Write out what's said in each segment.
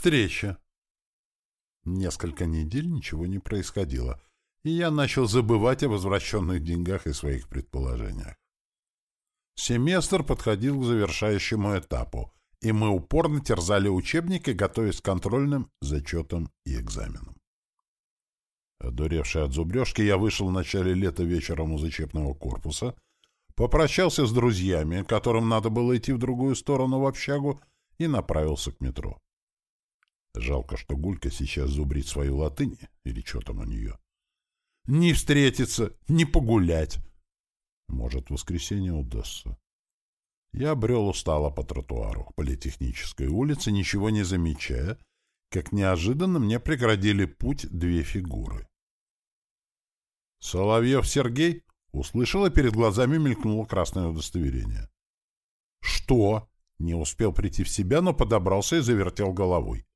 встреча. Несколько недель ничего не происходило, и я начал забывать о возвращенных деньгах и своих предположениях. Семестр подходил к завершающему этапу, и мы упорно терзали учебники, готовясь к контрольным, зачетам и экзаменам. Одуревший от зубрежки, я вышел в начале лета вечером из учебного корпуса, попрощался с друзьями, которым надо было идти в другую сторону в общагу, и направился к метро. Жалко, что Гулька сейчас зубрит свою латынь, или что там у нее. Не встретиться, не погулять. Может, в воскресенье удастся. Я брел устало по тротуару, Политехнической улице, ничего не замечая, как неожиданно мне преградили путь две фигуры. «Соловьев Сергей?» — услышал, и перед глазами мелькнуло красное удостоверение. «Что?» — не успел прийти в себя, но подобрался и завертел головой.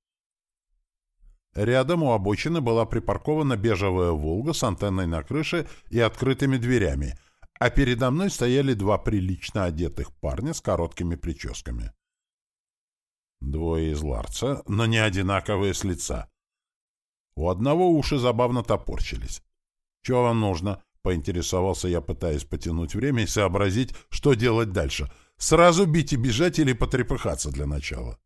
Рядом у обочины была припаркована бежевая «Волга» с антенной на крыше и открытыми дверями, а передо мной стояли два прилично одетых парня с короткими прическами. Двое из ларца, но не одинаковые с лица. У одного уши забавно топорчились. «Чего вам нужно?» — поинтересовался я, пытаясь потянуть время и сообразить, что делать дальше. «Сразу бить и бежать или потрепыхаться для начала?»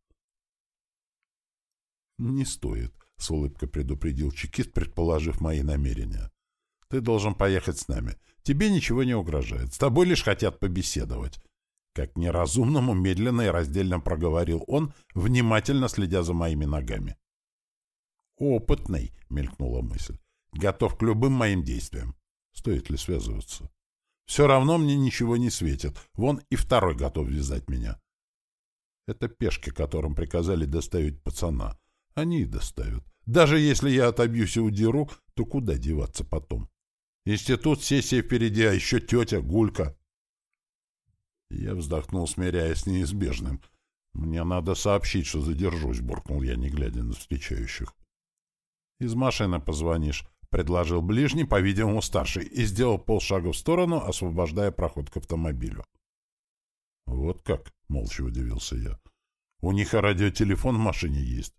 «Не стоит», — с улыбкой предупредил чекист, предположив мои намерения. «Ты должен поехать с нами. Тебе ничего не угрожает. С тобой лишь хотят побеседовать». Как неразумному, медленно и раздельно проговорил он, внимательно следя за моими ногами. «Опытный», — мелькнула мысль. Готов к любым моим действиям. Стоит ли связываться? Все равно мне ничего не светит. Вон и второй готов вязать меня. Это пешки, которым приказали доставить пацана. Они и доставят. Даже если я отобьюсь и удеру, то куда деваться потом? Институт, сессия впереди, а еще тетя, гулька. Я вздохнул, смиряясь с неизбежным. «Мне надо сообщить, что задержусь», — буркнул я, не глядя на встречающих. «Из машины позвонишь. — предложил ближний, по-видимому, старший, и сделал полшага в сторону, освобождая проход к автомобилю. «Вот как?» — молча удивился я. «У них радиотелефон в машине есть.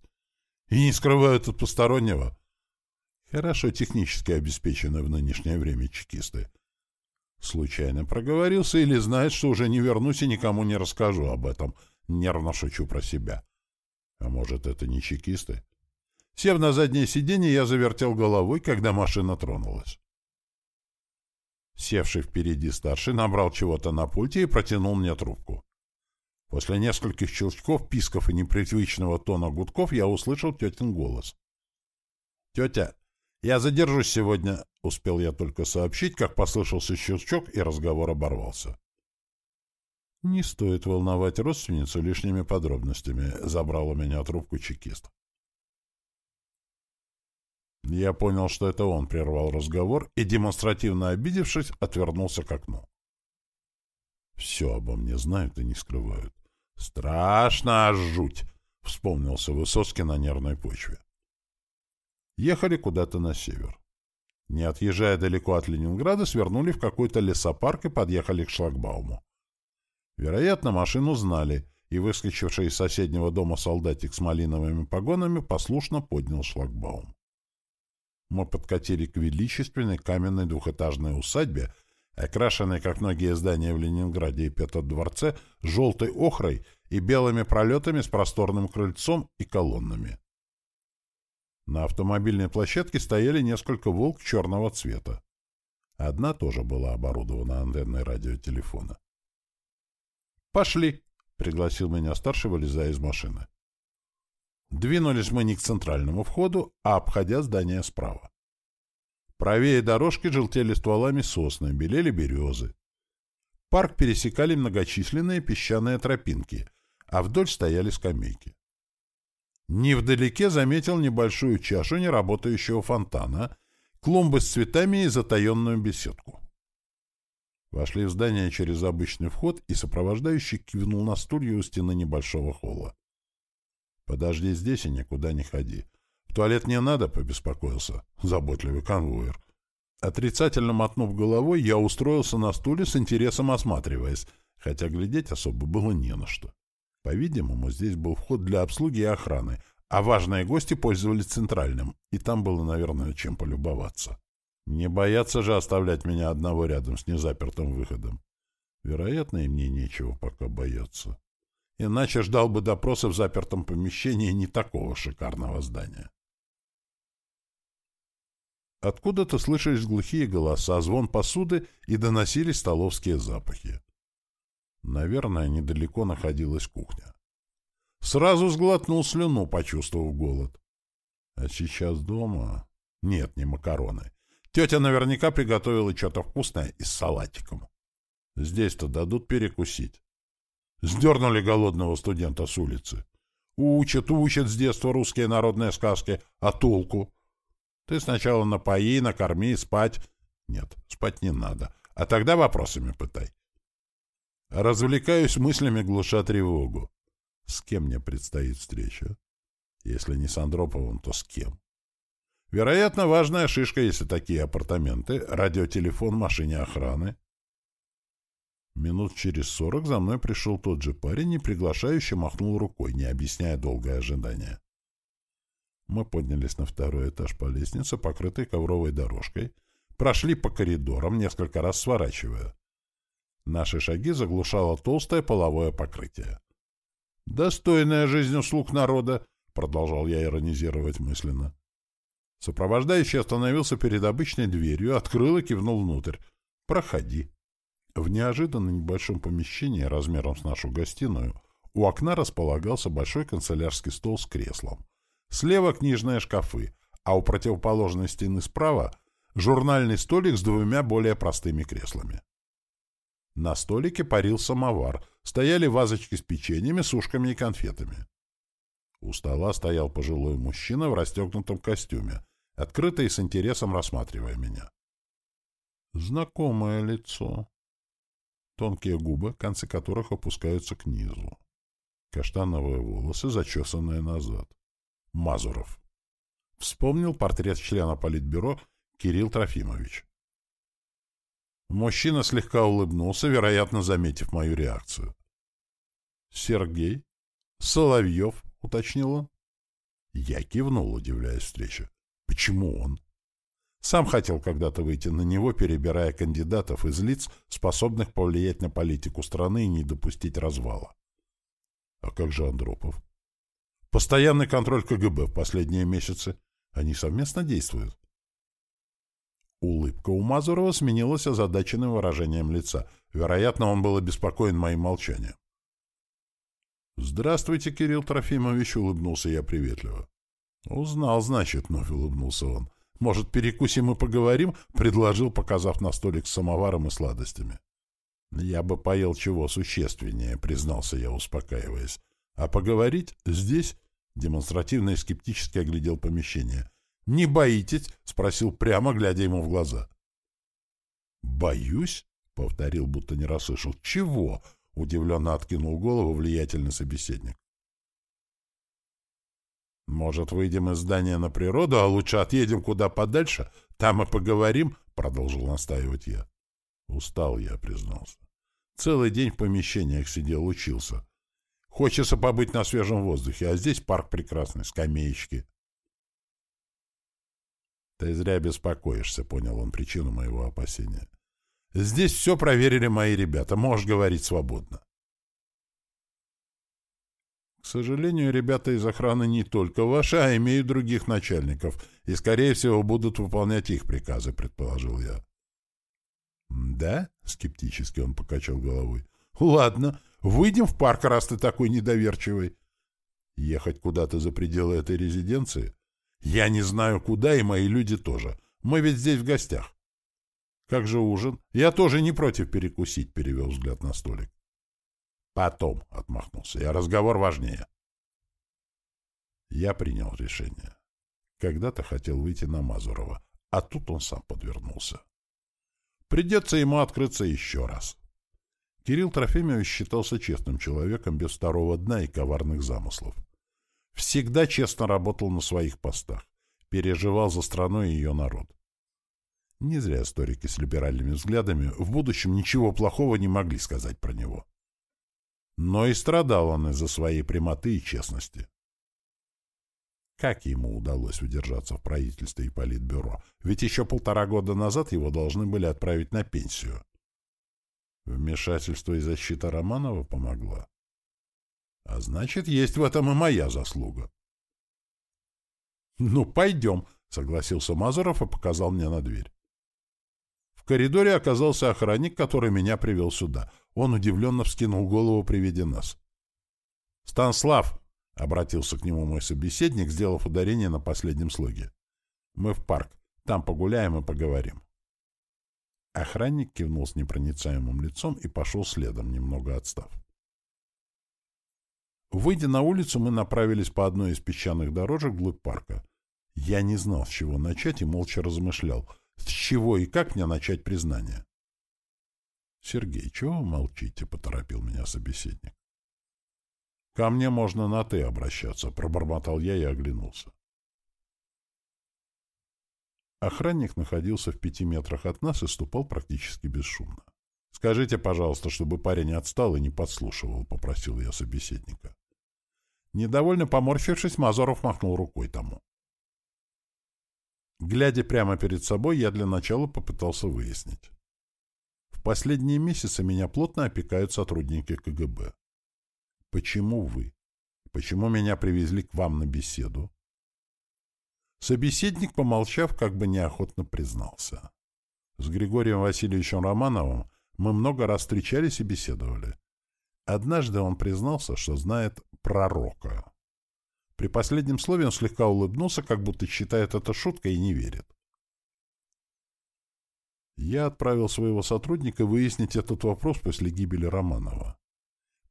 И не скрывают от постороннего. Хорошо технически обеспечены в нынешнее время чекисты. Случайно проговорился или знает, что уже не вернусь и никому не расскажу об этом. Нервно шучу про себя. А может, это не чекисты?» Сев на заднее сиденье, я завертел головой, когда машина тронулась. Севший впереди старший набрал чего-то на пульте и протянул мне трубку. После нескольких щелчков, писков и непривычного тона гудков я услышал тетин голос. «Тетя, я задержусь сегодня», — успел я только сообщить, как послышался щелчок, и разговор оборвался. «Не стоит волновать родственницу лишними подробностями», — забрал у меня трубку чекист. Я понял, что это он прервал разговор и, демонстративно обидевшись, отвернулся к окну. Все обо мне знают и не скрывают. Страшно аж жуть! — вспомнился Высоцкий на нервной почве. Ехали куда-то на север. Не отъезжая далеко от Ленинграда, свернули в какой-то лесопарк и подъехали к шлагбауму. Вероятно, машину знали, и выскочивший из соседнего дома солдатик с малиновыми погонами послушно поднял шлагбаум мы подкатили к величественной каменной двухэтажной усадьбе, окрашенной, как многие здания в Ленинграде и Петродворце, желтой охрой и белыми пролетами с просторным крыльцом и колоннами. На автомобильной площадке стояли несколько «Волк» черного цвета. Одна тоже была оборудована антенной радиотелефона. «Пошли!» — пригласил меня старший, вылезая из машины. Двинулись мы не к центральному входу, а обходя здание справа. Правее дорожки желтели стволами сосны, белели березы. Парк пересекали многочисленные песчаные тропинки, а вдоль стояли скамейки. Невдалеке заметил небольшую чашу неработающего фонтана, клумбы с цветами и затаенную беседку. Вошли в здание через обычный вход, и сопровождающий кивнул на стулья у стены небольшого холла. Подожди здесь и никуда не ходи. В туалет не надо, побеспокоился заботливый конвоир. Отрицательно мотнув головой, я устроился на стуле с интересом осматриваясь, хотя глядеть особо было не на что. По-видимому, здесь был вход для обслуги и охраны, а важные гости пользовались центральным, и там было, наверное, чем полюбоваться. Не боятся же оставлять меня одного рядом с незапертым выходом. Вероятно, и мне нечего пока бояться. Иначе ждал бы допроса в запертом помещении не такого шикарного здания. Откуда-то слышались глухие голоса, звон посуды и доносились столовские запахи. Наверное, недалеко находилась кухня. Сразу сглотнул слюну, почувствовав голод. А сейчас дома... Нет, не макароны. Тетя наверняка приготовила что-то вкусное и с салатиком. Здесь-то дадут перекусить. Сдернули голодного студента с улицы. Учат, учат с детства русские народные сказки. А толку? Ты сначала напои, накорми, спать. Нет, спать не надо. А тогда вопросами пытай. Развлекаюсь мыслями, глуша тревогу. С кем мне предстоит встреча? Если не с Андроповым, то с кем? Вероятно, важная шишка, если такие апартаменты, радиотелефон в машине охраны. Минут через сорок за мной пришел тот же парень и приглашающе махнул рукой, не объясняя долгое ожидание. Мы поднялись на второй этаж по лестнице, покрытой ковровой дорожкой, прошли по коридорам, несколько раз сворачивая. Наши шаги заглушало толстое половое покрытие. «Достойная жизнь услуг народа», — продолжал я иронизировать мысленно. Сопровождающий остановился перед обычной дверью, открыл и кивнул внутрь. «Проходи». В неожиданно небольшом помещении размером с нашу гостиную у окна располагался большой канцелярский стол с креслом. Слева книжные шкафы, а у противоположной стены справа журнальный столик с двумя более простыми креслами. На столике парил самовар, стояли вазочки с печеньями, сушками и конфетами. У стола стоял пожилой мужчина в расстегнутом костюме, открыто и с интересом рассматривая меня. Знакомое лицо. Тонкие губы, концы которых опускаются к низу. Каштановые волосы, зачесанные назад. Мазуров. Вспомнил портрет члена Политбюро Кирилл Трофимович. Мужчина слегка улыбнулся, вероятно, заметив мою реакцию. «Сергей? Соловьев?» — уточнил он. Я кивнул, удивляясь встрече. Почему он? Сам хотел когда-то выйти на него, перебирая кандидатов из лиц, способных повлиять на политику страны и не допустить развала. А как же Андропов? Постоянный контроль КГБ в последние месяцы. Они совместно действуют. Улыбка у Мазурова сменилась озадаченным выражением лица. Вероятно, он был обеспокоен моим молчанием. «Здравствуйте, Кирилл Трофимович», — улыбнулся я приветливо. «Узнал, значит», — вновь улыбнулся он. «Может, перекусим и поговорим?» — предложил, показав на столик с самоваром и сладостями. «Я бы поел чего существеннее», — признался я, успокаиваясь. «А поговорить здесь?» — демонстративно и скептически оглядел помещение. «Не боитесь?» — спросил прямо, глядя ему в глаза. «Боюсь?» — повторил, будто не расслышал. «Чего?» — удивленно откинул голову влиятельный собеседник. «Может, выйдем из здания на природу, а лучше отъедем куда подальше? Там и поговорим?» — продолжил настаивать я. Устал я, признался. Целый день в помещениях сидел, учился. Хочется побыть на свежем воздухе, а здесь парк прекрасный, скамеечки. «Ты зря беспокоишься», — понял он причину моего опасения. «Здесь все проверили мои ребята, можешь говорить свободно». К сожалению, ребята из охраны не только ваши, а имеют других начальников, и, скорее всего, будут выполнять их приказы, предположил я. «Да?» — скептически он покачал головой. «Ладно, выйдем в парк, раз ты такой недоверчивый. Ехать куда-то за пределы этой резиденции? Я не знаю, куда, и мои люди тоже. Мы ведь здесь в гостях. Как же ужин? Я тоже не против перекусить, перевел взгляд на столик. Потом, — отмахнулся я, — разговор важнее. Я принял решение. Когда-то хотел выйти на Мазурова, а тут он сам подвернулся. Придется ему открыться еще раз. Кирилл Трофимович считался честным человеком без второго дна и коварных замыслов. Всегда честно работал на своих постах, переживал за страну и ее народ. Не зря историки с либеральными взглядами в будущем ничего плохого не могли сказать про него. Но и страдал он из-за своей прямоты и честности. Как ему удалось удержаться в правительстве и политбюро? Ведь еще полтора года назад его должны были отправить на пенсию. Вмешательство и защита Романова помогла. А значит, есть в этом и моя заслуга. «Ну, пойдем», — согласился Мазуров и показал мне на дверь. В коридоре оказался охранник, который меня привел сюда. Он удивленно вскинул голову при виде нас. «Станслав!» — обратился к нему мой собеседник, сделав ударение на последнем слоге. «Мы в парк. Там погуляем и поговорим». Охранник кивнул с непроницаемым лицом и пошел следом, немного отстав. Выйдя на улицу, мы направились по одной из песчаных дорожек вглубь парка. Я не знал, с чего начать, и молча размышлял, с чего и как мне начать признание. — Сергей, чего вы молчите? — поторопил меня собеседник. — Ко мне можно на «ты» обращаться, — пробормотал я и оглянулся. Охранник находился в пяти метрах от нас и ступал практически бесшумно. — Скажите, пожалуйста, чтобы парень отстал и не подслушивал, — попросил я собеседника. Недовольно поморщившись, Мазоров махнул рукой тому. Глядя прямо перед собой, я для начала попытался выяснить. В последние месяцы меня плотно опекают сотрудники КГБ. Почему вы? Почему меня привезли к вам на беседу? Собеседник, помолчав, как бы неохотно признался. С Григорием Васильевичем Романовым мы много раз встречались и беседовали. Однажды он признался, что знает пророка. При последнем слове он слегка улыбнулся, как будто считает это шуткой и не верит. Я отправил своего сотрудника выяснить этот вопрос после гибели Романова.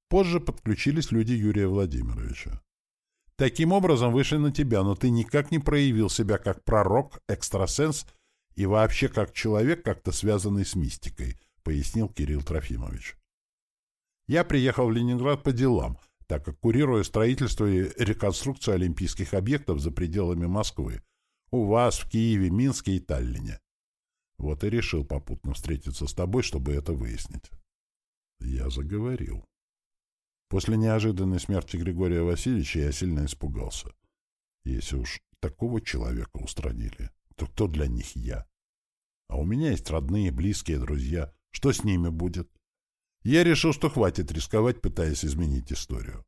Позже подключились люди Юрия Владимировича. Таким образом вышли на тебя, но ты никак не проявил себя как пророк, экстрасенс и вообще как человек, как-то связанный с мистикой, пояснил Кирилл Трофимович. Я приехал в Ленинград по делам, так как курирую строительство и реконструкцию олимпийских объектов за пределами Москвы, у вас, в Киеве, Минске и Таллине. Вот и решил попутно встретиться с тобой, чтобы это выяснить. Я заговорил. После неожиданной смерти Григория Васильевича я сильно испугался. Если уж такого человека устранили, то кто для них я? А у меня есть родные, близкие, друзья. Что с ними будет? Я решил, что хватит рисковать, пытаясь изменить историю.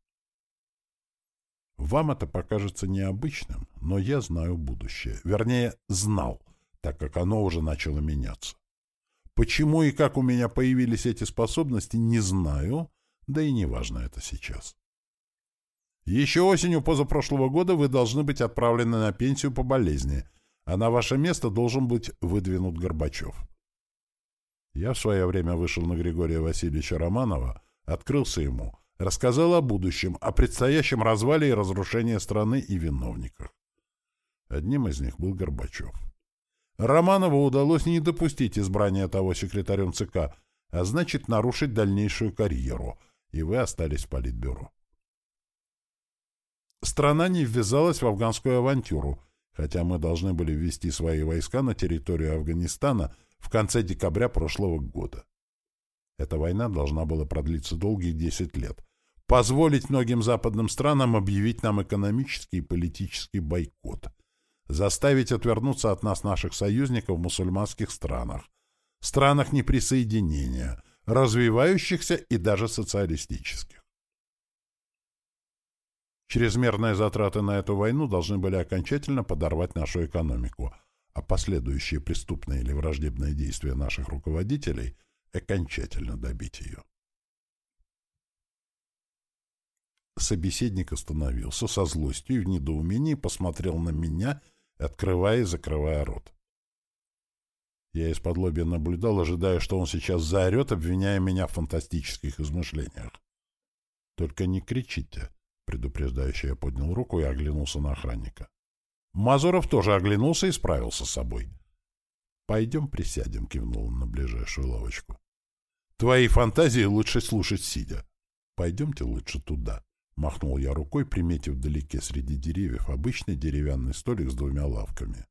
Вам это покажется необычным, но я знаю будущее. Вернее, знал, так как оно уже начало меняться. Почему и как у меня появились эти способности, не знаю, да и не важно это сейчас. Еще осенью позапрошлого года вы должны быть отправлены на пенсию по болезни, а на ваше место должен быть выдвинут Горбачев. Я в свое время вышел на Григория Васильевича Романова, открылся ему, рассказал о будущем, о предстоящем развале и разрушении страны и виновниках. Одним из них был Горбачев. Романову удалось не допустить избрания того секретарем ЦК, а значит нарушить дальнейшую карьеру, и вы остались в политбюро. Страна не ввязалась в афганскую авантюру, хотя мы должны были ввести свои войска на территорию Афганистана – в конце декабря прошлого года. Эта война должна была продлиться долгие 10 лет, позволить многим западным странам объявить нам экономический и политический бойкот, заставить отвернуться от нас наших союзников в мусульманских странах, странах неприсоединения, развивающихся и даже социалистических. Чрезмерные затраты на эту войну должны были окончательно подорвать нашу экономику – а последующие преступные или враждебные действия наших руководителей окончательно добить ее. Собеседник остановился со злостью и в недоумении посмотрел на меня, открывая и закрывая рот. Я из-под лобья наблюдал, ожидая, что он сейчас заорет, обвиняя меня в фантастических измышлениях. «Только не кричите», — предупреждающе я поднял руку и оглянулся на охранника. Мазуров тоже оглянулся и справился с собой. «Пойдем присядем», — кивнул он на ближайшую лавочку. «Твои фантазии лучше слушать сидя. Пойдемте лучше туда», — махнул я рукой, приметив вдалеке среди деревьев обычный деревянный столик с двумя лавками.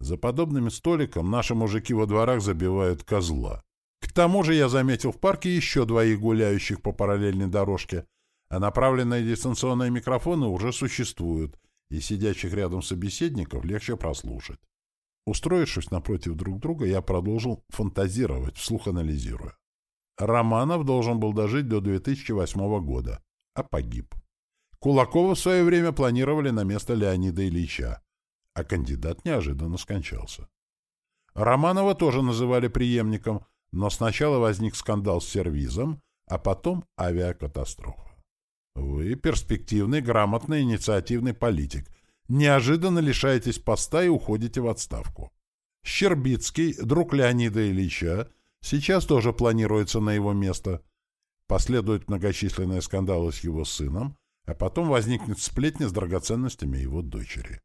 За подобным столиком наши мужики во дворах забивают козла. К тому же я заметил в парке еще двоих гуляющих по параллельной дорожке, а направленные дистанционные микрофоны уже существуют — и сидящих рядом собеседников легче прослушать. Устроившись напротив друг друга, я продолжил фантазировать, вслух анализируя. Романов должен был дожить до 2008 года, а погиб. Кулакова в свое время планировали на место Леонида Ильича, а кандидат неожиданно скончался. Романова тоже называли преемником, но сначала возник скандал с сервизом, а потом авиакатастрофа. Вы перспективный, грамотный, инициативный политик. Неожиданно лишаетесь поста и уходите в отставку. Щербицкий, друг Леонида Ильича, сейчас тоже планируется на его место. Последуют многочисленные скандалы с его сыном, а потом возникнет сплетня с драгоценностями его дочери.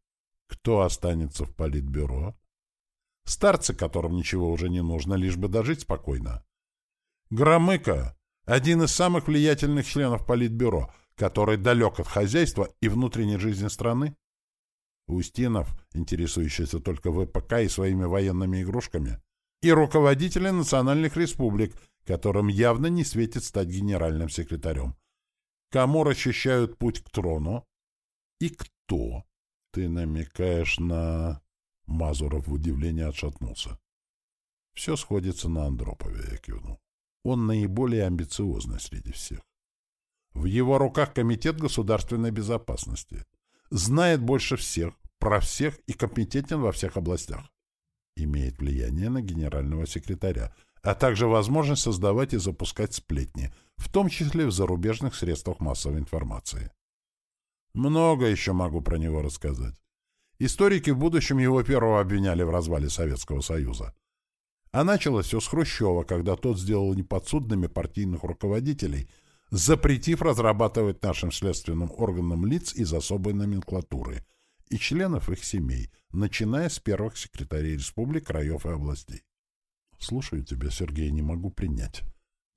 Кто останется в политбюро? Старцы, которым ничего уже не нужно, лишь бы дожить спокойно. Громыко — один из самых влиятельных членов политбюро, который далек от хозяйства и внутренней жизни страны. Устинов, интересующийся только ВПК и своими военными игрушками, и руководители национальных республик, которым явно не светит стать генеральным секретарем. Кому расчищают путь к трону? И кто? Ты намекаешь на... Мазуров в удивлении отшатнулся. Все сходится на Андропове, я кивнул. Он наиболее амбициозный среди всех. В его руках Комитет государственной безопасности. Знает больше всех, про всех и компетентен во всех областях. Имеет влияние на генерального секретаря, а также возможность создавать и запускать сплетни, в том числе в зарубежных средствах массовой информации. Много еще могу про него рассказать. Историки в будущем его первого обвиняли в развале Советского Союза. А началось все с Хрущева, когда тот сделал неподсудными партийных руководителей, запретив разрабатывать нашим следственным органам лиц из особой номенклатуры и членов их семей, начиная с первых секретарей республик, краев и областей. Слушаю тебя, Сергей, не могу принять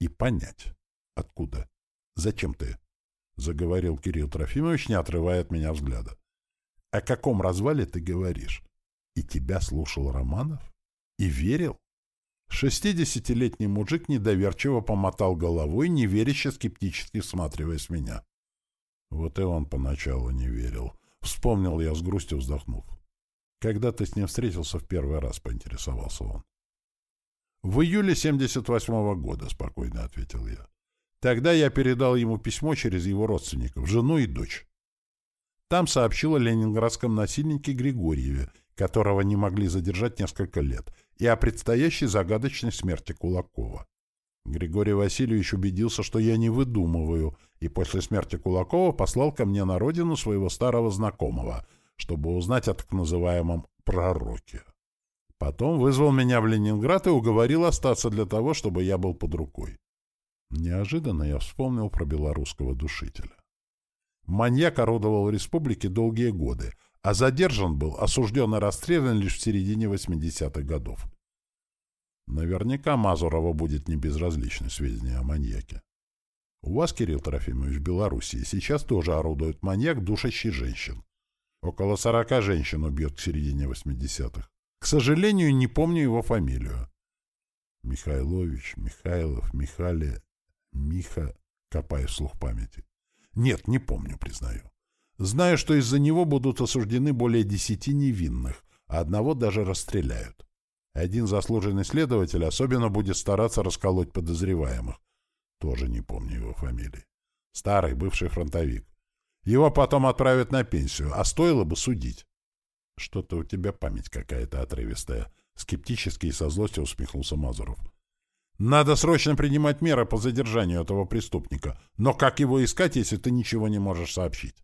и понять. Откуда? Зачем ты? Заговорил Кирилл Трофимович, не отрывая от меня взгляда. О каком развале ты говоришь? И тебя слушал Романов? И верил? Шестидесятилетний мужик недоверчиво помотал головой, неверяще скептически всматриваясь в меня. Вот и он поначалу не верил. Вспомнил я с грустью вздохнув. Когда ты с ним встретился в первый раз, поинтересовался он. В июле 78-го года, спокойно ответил я. Тогда я передал ему письмо через его родственников, жену и дочь. Там сообщил о ленинградском насильнике Григорьеве, которого не могли задержать несколько лет, и о предстоящей загадочной смерти Кулакова. Григорий Васильевич убедился, что я не выдумываю, и после смерти Кулакова послал ко мне на родину своего старого знакомого, чтобы узнать о так называемом «пророке». Потом вызвал меня в Ленинград и уговорил остаться для того, чтобы я был под рукой. Неожиданно я вспомнил про белорусского душителя. Маньяк орудовал в республике долгие годы, а задержан был, осужден и расстрелян лишь в середине 80-х годов. Наверняка Мазурова будет не безразличны сведения о маньяке. У вас, Кирилл Трофимович, в Белоруссии сейчас тоже орудует маньяк, душащий женщин. Около сорока женщин убьет к середине 80-х. К сожалению, не помню его фамилию. Михайлович, Михайлов, Михали, Миха, копая вслух памяти. Нет, не помню, признаю. Знаю, что из-за него будут осуждены более десяти невинных, а одного даже расстреляют. Один заслуженный следователь особенно будет стараться расколоть подозреваемых. Тоже не помню его фамилии. Старый, бывший фронтовик. Его потом отправят на пенсию, а стоило бы судить. Что-то у тебя память какая-то отрывистая. Скептически и со злостью усмехнулся Мазуров. Надо срочно принимать меры по задержанию этого преступника. Но как его искать, если ты ничего не можешь сообщить?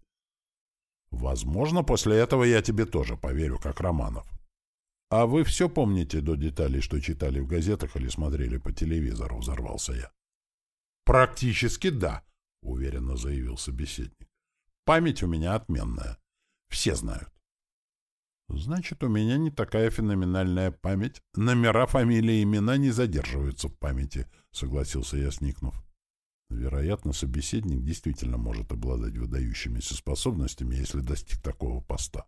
Возможно, после этого я тебе тоже поверю, как Романов. А вы все помните до деталей, что читали в газетах или смотрели по телевизору, взорвался я. Практически да, уверенно заявил собеседник. Память у меня отменная. Все знают. Значит, у меня не такая феноменальная память. Номера, фамилии имена не задерживаются в памяти, согласился я, сникнув. Вероятно, собеседник действительно может обладать выдающимися способностями, если достиг такого поста.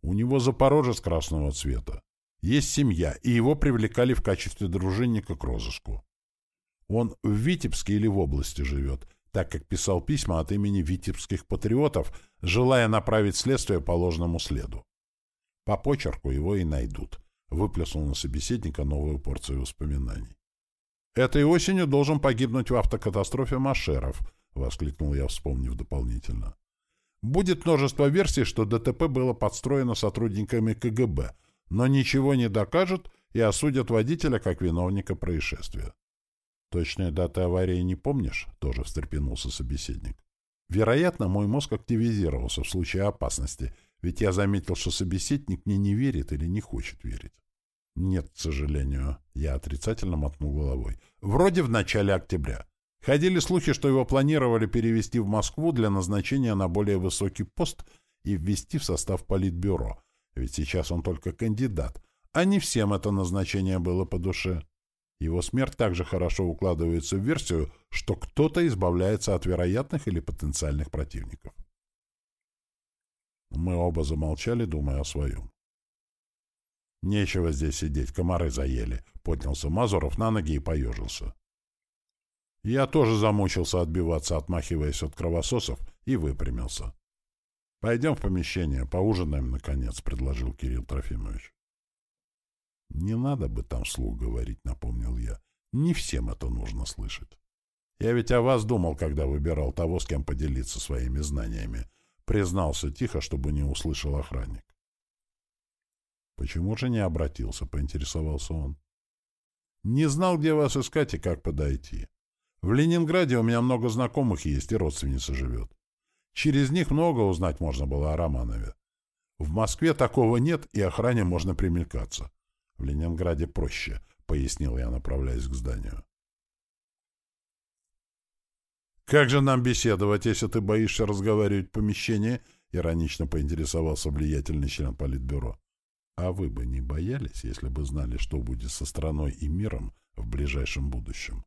У него запорожец красного цвета. Есть семья, и его привлекали в качестве дружинника к розыску. Он в Витебске или в области живет. так как писал письма от имени витебских патриотов, желая направить следствие по ложному следу. По почерку его и найдут. Выплеснул на собеседника новую порцию воспоминаний. «Этой осенью должен погибнуть в автокатастрофе Машеров», — воскликнул я, вспомнив дополнительно. «Будет множество версий, что ДТП было подстроено сотрудниками КГБ, но ничего не докажут и осудят водителя как виновника происшествия». «Точные даты аварии не помнишь?» — тоже встрепенулся собеседник. «Вероятно, мой мозг активизировался в случае опасности, ведь я заметил, что собеседник мне не верит или не хочет верить». «Нет, к сожалению», — я отрицательно мотнул головой. «Вроде в начале октября. Ходили слухи, что его планировали перевести в Москву для назначения на более высокий пост и ввести в состав политбюро, ведь сейчас он только кандидат, а не всем это назначение было по душе». Его смерть также хорошо укладывается в версию, что кто-то избавляется от вероятных или потенциальных противников. Мы оба замолчали, думая о своем. «Нечего здесь сидеть, комары заели», — поднялся Мазуров на ноги и поежился. Я тоже замучился отбиваться, отмахиваясь от кровососов, и выпрямился. «Пойдем в помещение, поужинаем, наконец», — предложил Кирилл Трофимович. «Не надо бы там слух говорить», — напомнил я. «Не всем это нужно слышать. Я ведь о вас думал, когда выбирал того, с кем поделиться своими знаниями», — признался тихо, чтобы не услышал охранник. «Почему же не обратился?» — поинтересовался он. «Не знал, где вас искать и как подойти. В Ленинграде у меня много знакомых есть, и родственница живет. Через них много узнать можно было о Романове. В Москве такого нет, и охране можно примелькаться. В Ленинграде проще, — пояснил я, направляясь к зданию. «Как же нам беседовать, если ты боишься разговаривать в помещении?» — иронично поинтересовался влиятельный член Политбюро. «А вы бы не боялись, если бы знали, что будет со страной и миром в ближайшем будущем?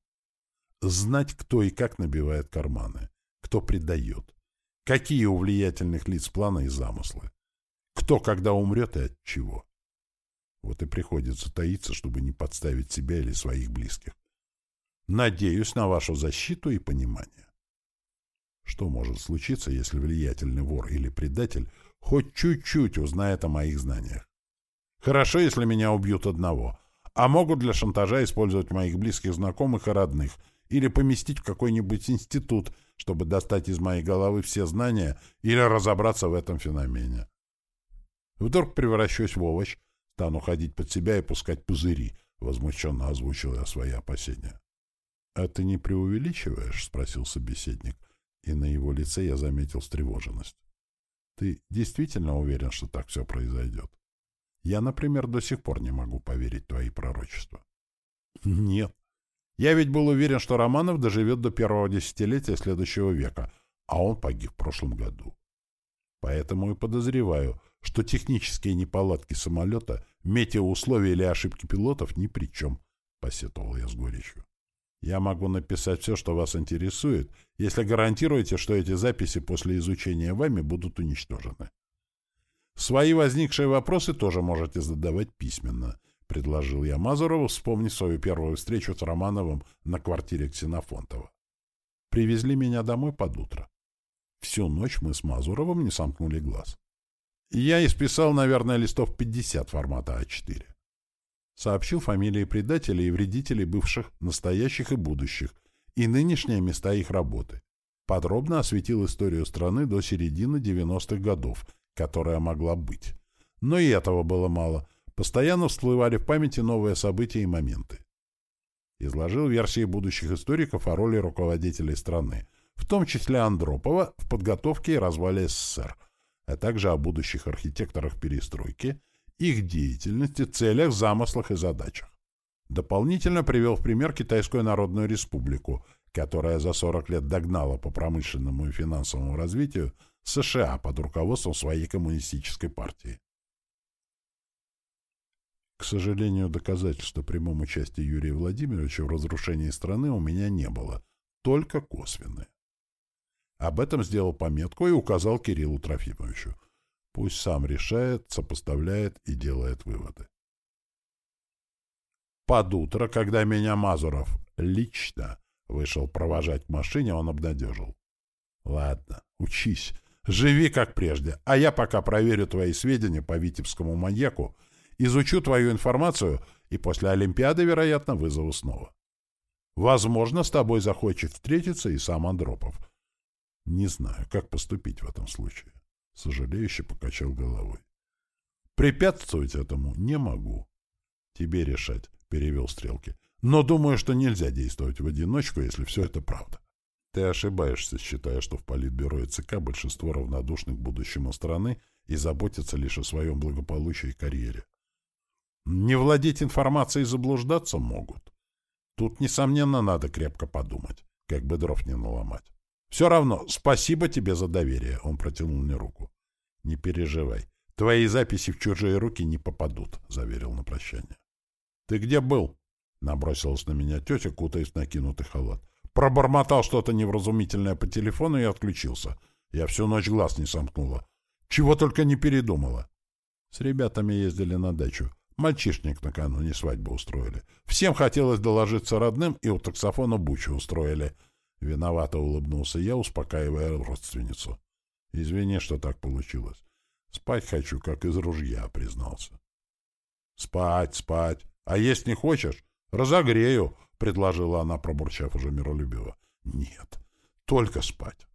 Знать, кто и как набивает карманы, кто предает, какие у влиятельных лиц планы и замыслы, кто когда умрет и от чего. Вот и приходится таиться, чтобы не подставить себя или своих близких. Надеюсь на вашу защиту и понимание. Что может случиться, если влиятельный вор или предатель хоть чуть-чуть узнает о моих знаниях? Хорошо, если меня убьют одного, а могут для шантажа использовать моих близких знакомых и родных или поместить в какой-нибудь институт, чтобы достать из моей головы все знания или разобраться в этом феномене. Вдруг превращусь в овощ, Стану ходить под себя и пускать пузыри, — возмущенно озвучил я свои опасения. — А ты не преувеличиваешь? — спросил собеседник, и на его лице я заметил встревоженность. — Ты действительно уверен, что так все произойдет? Я, например, до сих пор не могу поверить твои пророчества. — Нет. Я ведь был уверен, что Романов доживет до первого десятилетия следующего века, а он погиб в прошлом году. Поэтому и подозреваю, что технические неполадки самолета, метеоусловия или ошибки пилотов ни при чем, — посетовал я с горечью. Я могу написать все, что вас интересует, если гарантируете, что эти записи после изучения вами будут уничтожены. Свои возникшие вопросы тоже можете задавать письменно, — предложил я Мазурову, вспомнив свою первую встречу с Романовым на квартире Ксенофонтова. Привезли меня домой под утро. Всю ночь мы с Мазуровым не сомкнули глаз. Я исписал, наверное, листов 50 формата А4. Сообщил фамилии предателей и вредителей бывших, настоящих и будущих, и нынешние места их работы. Подробно осветил историю страны до середины 90-х годов, которая могла быть. Но и этого было мало. Постоянно всплывали в памяти новые события и моменты. Изложил версии будущих историков о роли руководителей страны, в том числе Андропова, в подготовке и развале СССР, а также о будущих архитекторах перестройки, их деятельности, целях, замыслах и задачах. Дополнительно привел в пример Китайскую Народную Республику, которая за 40 лет догнала по промышленному и финансовому развитию США под руководством своей коммунистической партии. К сожалению, доказательства прямому участия Юрия Владимировича в разрушении страны у меня не было, только косвенные. Об этом сделал пометку и указал Кириллу Трофимовичу. Пусть сам решает, сопоставляет и делает выводы. Под утро, когда меня Мазуров лично Вышел провожать к машине, он обнадежил. Ладно, учись. Живи как прежде, а я пока проверю твои сведения по витебскому маньяку, изучу твою информацию и после Олимпиады, вероятно, вызову снова. Возможно, с тобой захочет встретиться и сам Андропов. Не знаю, как поступить в этом случае. Сожалеюще покачал головой. Препятствовать этому не могу. Тебе решать, перевел стрелки. Но думаю, что нельзя действовать в одиночку, если все это правда. Ты ошибаешься, считая, что в Политбюро и ЦК большинство равнодушны к будущему страны и заботятся лишь о своем благополучии и карьере. Не владеть информацией и заблуждаться могут. Тут, несомненно, надо крепко подумать, как бы дров не наломать. Все равно, спасибо тебе за доверие, он протянул мне руку. Не переживай, твои записи в чужие руки не попадут, заверил на прощание. Ты где был? Набросилась на меня тетя, кутаясь в накинутый халат. Пробормотал что-то невразумительное по телефону и отключился. Я всю ночь глаз не сомкнула. Чего только не передумала. С ребятами ездили на дачу. Мальчишник накануне свадьбу устроили. Всем хотелось доложиться родным, и у таксофона бучу устроили. Виновато улыбнулся я, успокаивая родственницу. Извини, что так получилось. Спать хочу, как из ружья, признался. Спать, спать. А есть не хочешь? Разогрею, — предложила она, пробурчав уже миролюбиво. — Нет, только спать.